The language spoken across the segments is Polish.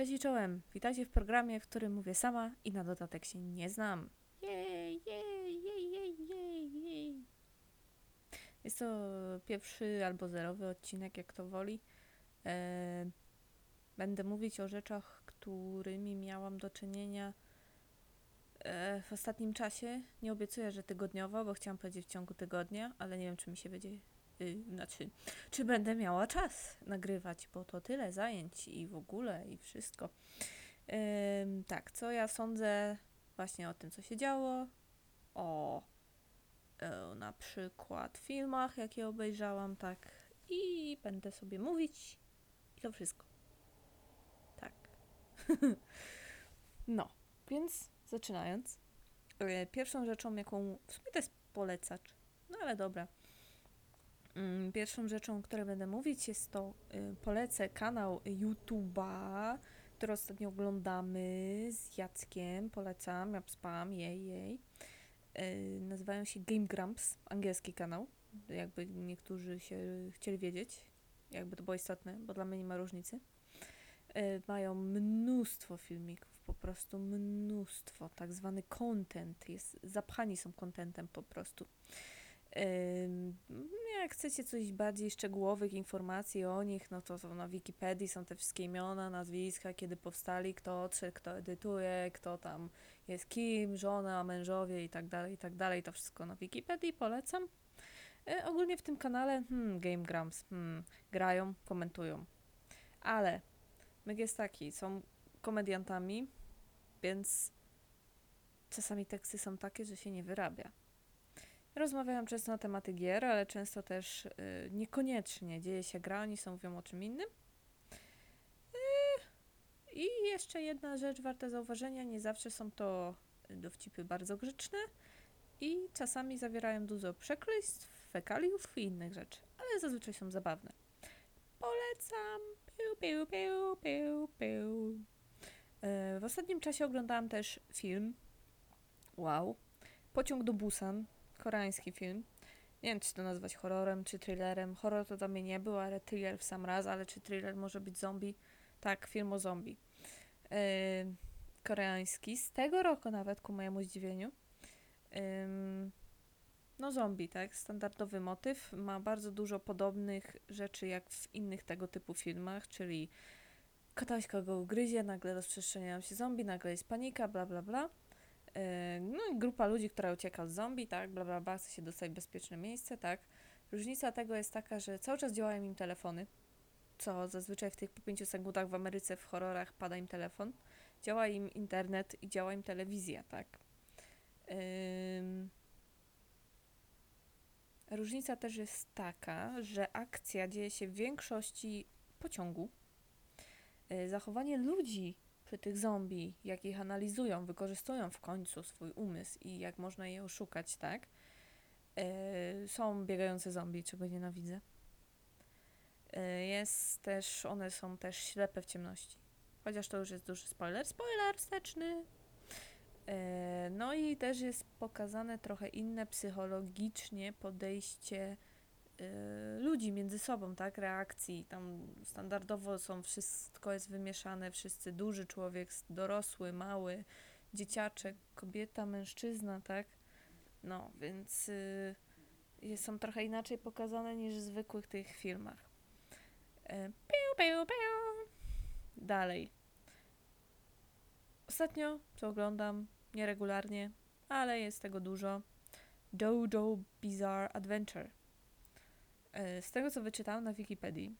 Cześć i czołem. Witajcie w programie, w którym mówię sama i na dodatek się nie znam. Jej, jej, jej, jej, jej, jej. Jest to pierwszy albo zerowy odcinek, jak to woli. E, będę mówić o rzeczach, którymi miałam do czynienia e, w ostatnim czasie. Nie obiecuję, że tygodniowo, bo chciałam powiedzieć w ciągu tygodnia, ale nie wiem, czy mi się będzie znaczy, czy będę miała czas nagrywać, bo to tyle zajęć i w ogóle i wszystko. Tak, co ja sądzę właśnie o tym, co się działo, o e, na przykład filmach, jakie obejrzałam, tak, i będę sobie mówić i to wszystko. Tak. no, więc zaczynając, e, pierwszą rzeczą, jaką w sumie to jest polecacz, no ale dobra. Mm, Pierwszą rzeczą, o której będę mówić, jest to y, polecę kanał YouTube'a, który ostatnio oglądamy z Jackiem. Polecam, ja spam, jej, jej. Y, nazywają się Game Grumps, angielski kanał. Jakby niektórzy się chcieli wiedzieć, jakby to było istotne, bo dla mnie nie ma różnicy. Y, mają mnóstwo filmików, po prostu mnóstwo, tak zwany content, jest, zapchani są contentem po prostu. Jak chcecie coś bardziej szczegółowych informacji o nich, no to na Wikipedii są te wszystkie imiona, nazwiska, kiedy powstali, kto odszedł, kto edytuje, kto tam jest kim, żona, mężowie i tak dalej, i tak dalej. To wszystko na Wikipedii, polecam. E, ogólnie w tym kanale hmm, Game Grumps hmm, grają, komentują. Ale myk jest taki, są komediantami, więc czasami teksty są takie, że się nie wyrabia. Rozmawiają często na tematy gier, ale często też y, niekoniecznie dzieje się gra, oni są mówią o czym innym. Y, I jeszcze jedna rzecz warta zauważenia, nie zawsze są to dowcipy bardzo grzeczne i czasami zawierają dużo przekleństw, fekaliów i innych rzeczy, ale zazwyczaj są zabawne. Polecam! Piu, piu, piu, piu, piu. Y, W ostatnim czasie oglądałam też film. Wow. Pociąg do Busan koreański film. Nie wiem, czy to nazwać horrorem, czy thrillerem. Horror to dla mnie nie był, ale thriller w sam raz, ale czy thriller może być zombie? Tak, film o zombie. Yy, koreański, z tego roku nawet, ku mojemu zdziwieniu. Ym, no zombie, tak, standardowy motyw. Ma bardzo dużo podobnych rzeczy jak w innych tego typu filmach, czyli ktoś kogo ugryzie, nagle rozprzestrzenia się zombie, nagle jest panika, bla bla bla. Yy, No i grupa ludzi, która ucieka z zombie, tak, bla bla bla, chce się dostać w bezpieczne miejsce, tak. Różnica tego jest taka, że cały czas działają im telefony, co zazwyczaj w tych po 5 sekundach w Ameryce w horrorach pada im telefon. Działa im internet i działa im telewizja, tak. Ym... Różnica też jest taka, że akcja dzieje się w większości pociągu. Yy, Zachowanie ludzi tych zombie, jak ich analizują, wykorzystują w końcu swój umysł i jak można je oszukać, tak? Yy, są biegające zombie, czego nienawidzę. Yy, jest też, one są też ślepe w ciemności. Chociaż to już jest duży spoiler. Spoiler wsteczny! Yy, no i też jest pokazane trochę inne psychologicznie podejście ludzi między sobą, tak? Reakcji. Tam standardowo są wszystko jest wymieszane, wszyscy duży człowiek, dorosły, mały, dzieciaczek, kobieta, mężczyzna, tak? No, więc y, są trochę inaczej pokazane niż w zwykłych tych filmach. E, piu, piu, piu. Dalej. Ostatnio, co oglądam, nieregularnie, ale jest tego dużo. Jojo Bizarre Adventure. E, Z tego, co wyczytałam na Wikipedii,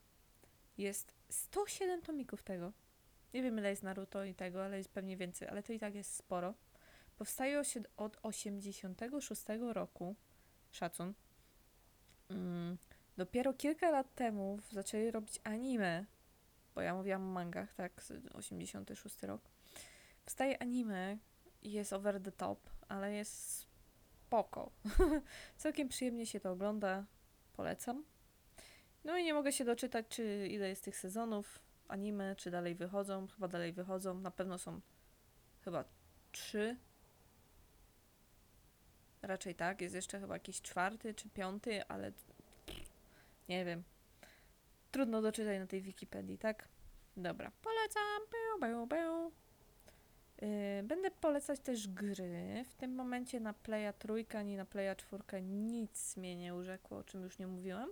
jest 107 tomików tego. Nie wiem, ile jest Naruto i tego, ale jest pewnie więcej, ale to i tak jest sporo. Powstaje od 86 roku, szacun. Mm, dopiero kilka lat temu zaczęli robić anime, bo ja mówiłam o mangach, tak, z 86 rok. Powstaje anime i jest over the top, ale jest spoko. Całkiem przyjemnie się to ogląda, polecam. No i nie mogę się doczytać, czy ile jest tych sezonów anime, czy dalej wychodzą. Chyba dalej wychodzą. Na pewno są chyba trzy. Raczej tak. Jest jeszcze chyba jakiś czwarty czy piąty, ale nie wiem. Trudno doczytać na tej Wikipedii, tak? Dobra, polecam. Biu, biu, biu. Yy, Będę polecać też gry. W tym momencie na Playa trójka ani na Playa czwórka nic mnie nie urzekło, o czym już nie mówiłam.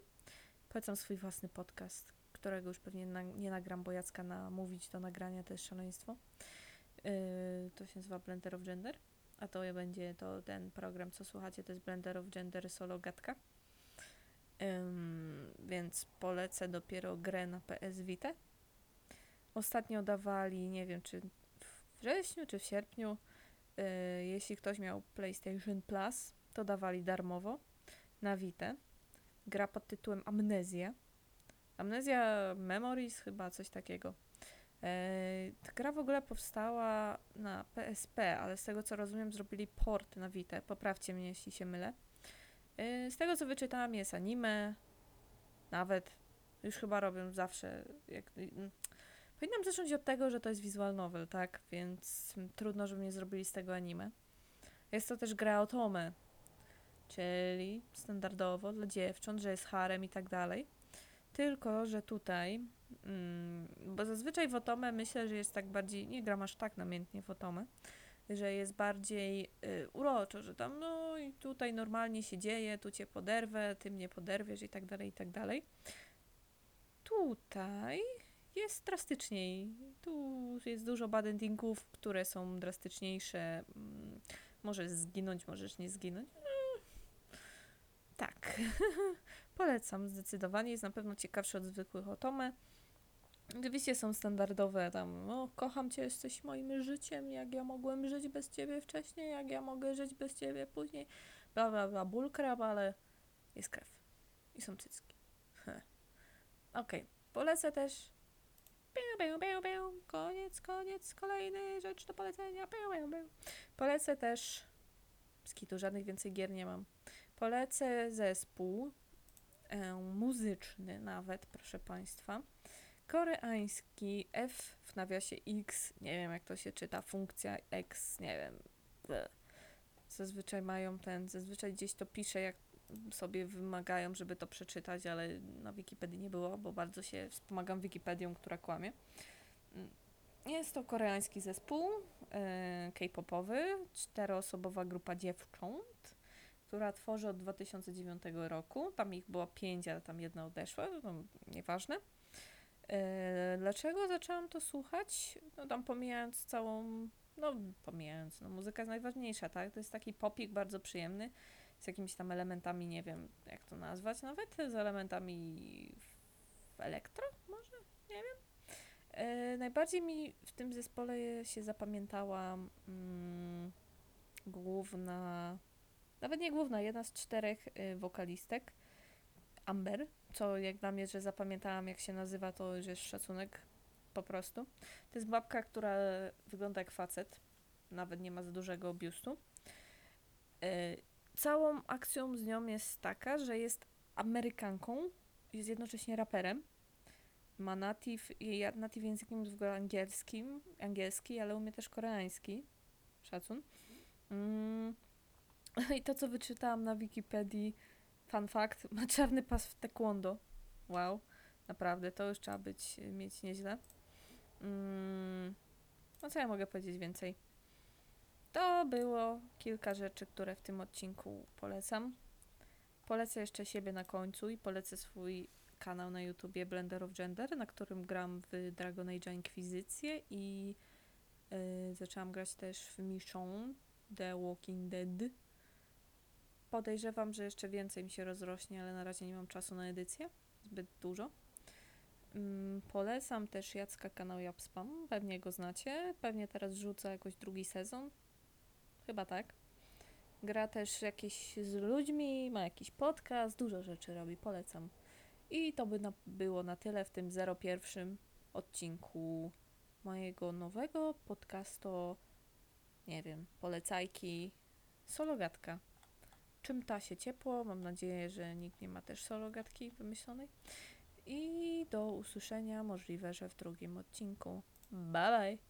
Polecam swój własny podcast, którego już pewnie na, nie nagram, bo Jacka namówić do nagrania to jest szaleństwo. Yy, to się nazywa Blender of Gender, a to będzie to ten program, co słuchacie, to jest Blender of Gender solo gadka. Więc polecę dopiero grę na PS Vita. Ostatnio dawali, nie wiem czy wrześniu czy w sierpniu, yy, jeśli ktoś miał PlayStation Plus, to dawali darmowo na Vita. Gra pod tytułem Amnezja. Amnezja Memories, chyba coś takiego. Yy, ta gra w ogóle powstała na PSP, ale z tego co rozumiem, zrobili port na Vita. Poprawcie mnie, jeśli się mylę. Yy, z tego co wyczytałam, jest anime, nawet już chyba robią zawsze. Jak, Powinnam zacząć od tego, że to jest visual novel, tak? Więc trudno, żeby nie zrobili z tego anime. Jest to też gra otome, czyli standardowo dla dziewcząt, że jest harem i tak dalej. Tylko, że tutaj, mm, bo zazwyczaj w otomę myślę, że jest tak bardziej, nie gram aż tak namiętnie w otomę, że jest bardziej y, uroczo, że tam no i tutaj normalnie się dzieje, tu cię poderwę, ty mnie poderwiesz i tak dalej, i tak dalej. Tutaj jest drastyczniej. Tu jest dużo bad endingów, które są drastyczniejsze. Mm, Możesz zginąć, możesz nie zginąć. Mm, Tak. Polecam zdecydowanie. Jest na pewno ciekawszy od zwykłych otome. Oczywiście są standardowe tam, o, kocham cię, jesteś moim życiem, jak ja mogłem żyć bez ciebie wcześniej, jak ja mogę żyć bez ciebie później, bla bla bla, ból krab, ale jest krew. I są cycki. Okej, polecę też Piu, piu, piu, piu. Koniec, koniec, kolejny rzecz do polecenia. Piu, piu, piu. Polecę też. Skitu, żadnych więcej gier nie mam. Polecę zespół e, muzyczny, nawet, proszę Państwa. Koreański F w nawiasie X. Nie wiem, jak to się czyta. Funkcja X, nie wiem. Bleh. Zazwyczaj mają ten, zazwyczaj gdzieś to pisze, jak sobie wymagają, żeby to przeczytać, ale na Wikipedii nie było, bo bardzo się wspomagam Wikipedią, która kłamie. Mm, Jest to koreański zespół e, K-popowy, czteroosobowa grupa dziewcząt, która tworzy od 2009 roku. Tam ich było pięć, ale tam jedna odeszła, no, nieważne. E, dlaczego zaczęłam to słuchać? No tam pomijając całą, no pomijając, no muzyka jest najważniejsza, tak? To jest taki popik bardzo przyjemny z jakimiś tam elementami, nie wiem jak to nazwać, nawet z elementami w elektro, może? Nie wiem. E, najbardziej mi w tym zespole się zapamiętała mm, główna, nawet nie główna, jedna z czterech y, wokalistek, Amber, co jak dla mnie, że zapamiętałam jak się nazywa, to już jest szacunek po prostu. To jest babka, która wygląda jak facet, nawet nie ma za dużego biustu. E, całą akcją z nią jest taka, że jest Amerykanką, jest jednocześnie raperem. Ma native, jej native językiem jest w ogóle angielskim, angielski, ale umie też koreański. Szacun. Mm. I to, co wyczytałam na Wikipedii, fun fact, ma czarny pas w taekwondo. Wow, naprawdę, to już trzeba być, mieć nieźle. Mm. No co ja mogę powiedzieć więcej? To było kilka rzeczy, które w tym odcinku polecam. Polecę jeszcze siebie na końcu i polecę swój kanał na YouTubie Blender of Gender, na którym gram w Dragon Age Inkwizycję i y, zaczęłam grać też w Michonne The Walking Dead. Podejrzewam, że jeszcze więcej mi się rozrośnie, ale na razie nie mam czasu na edycję. Zbyt dużo. Mm, Polecam też Jacka kanał Japspam. Pewnie go znacie. Pewnie teraz rzuca jakoś drugi sezon. Chyba tak. Gra też jakieś z ludźmi, ma jakiś podcast, dużo rzeczy robi, polecam. I to by na, było na tyle w tym 01 odcinku mojego nowego podcastu, nie wiem, polecajki, sologatka. Czym ta się ciepło, mam nadzieję, że nikt nie ma też sologatki wymyślonej. I do usłyszenia możliwe, że w drugim odcinku. Bye bye!